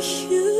you.